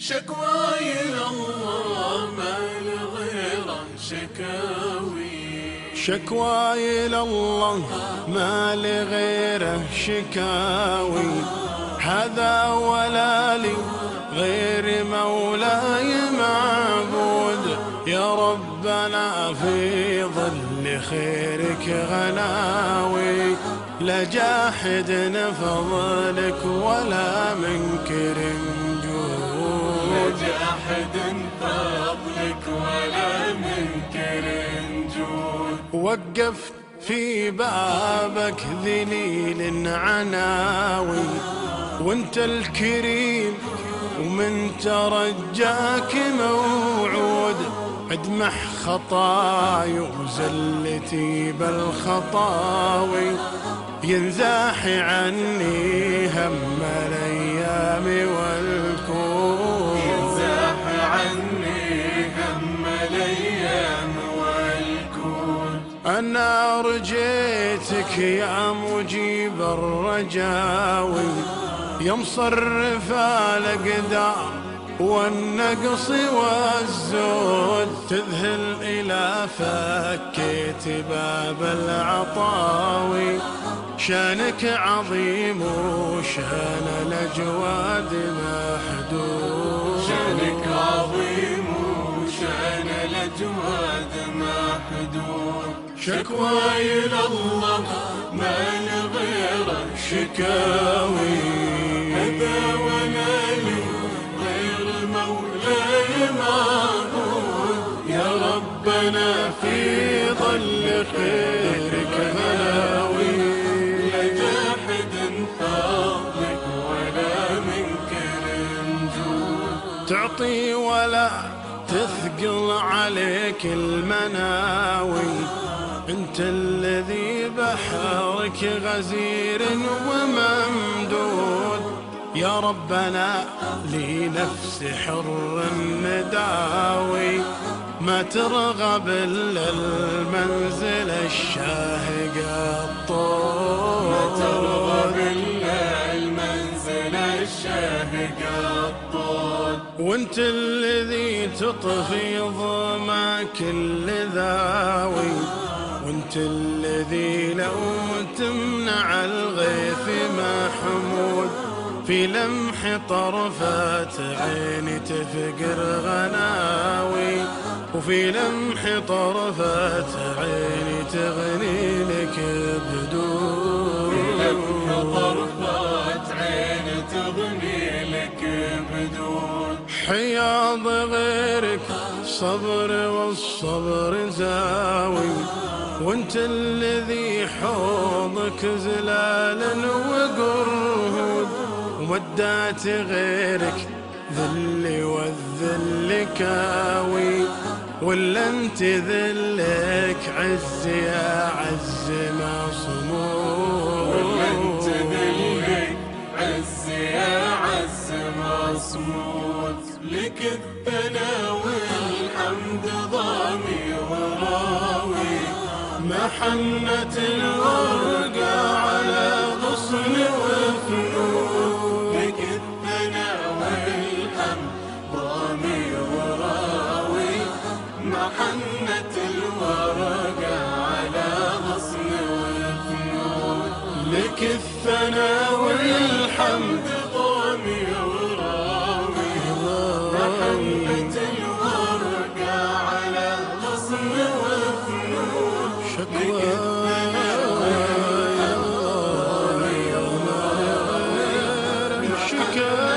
شكواي الله ما لغيره شكاوي شكواي لله ما لغيره شكاوي هذا ولا لي غير مولاي معبود. يا ربنا في ظل خيرك غناوي. لا جاحد فضلك ولا منكر. أحد فضلك ولا منكر جود وقفت في بابك ذليل عناوي وانت الكريم ومن ترجاك موعود۔ ادمح خطاي وزلتي بالخطاوي ينزاح عني هم الأيام والكون أنا رجيتك يا مجيب الرجاوي. يا مصرف الأقدار والنقص والزود تذهل إلى فكيت باب العطاوي. شانك عظيم وشان الأجواد محدود. شكوى إلى الله ما لغيره شكاوي هذا وأنا لي غير مولاي معبود يا ربنا في ظل خيرك هاوي لا جاحد فاضلك ولا منك رنجود تعطي ولا تثقل عليك المناوي. انت الذي بحرك غزير وممدود. يا ربنا لنفس حر مداوي. ما ترغب إلا المنزل الشاهق الطول ما ترغب إلا المنزل الشاهق الطول وانت الذي تطفي ظما كل ذاوي أنت الذي لو تمنع الغيث ما حمود في لمح طرفات عيني تفقر غناوي وفي لمح طرفات عيني تغني لك بدون. في لمح طرفات عيني تغني لك بدور حياض غيرك صبر والصبر زاوي. وانت الذي حوضك زلالا وقرهود ومدات غيرك ذلي والذل كاوي ولا انت ذلك عز يا عز ما صمود. ولا انت ذلك عز يا عز ما صمود. لك الثناوي حنت الورقة على غصن وفنون الثنا والهم ضامي وراوي. ما حنت الورقة على غصن وفنون الثنا والحمد because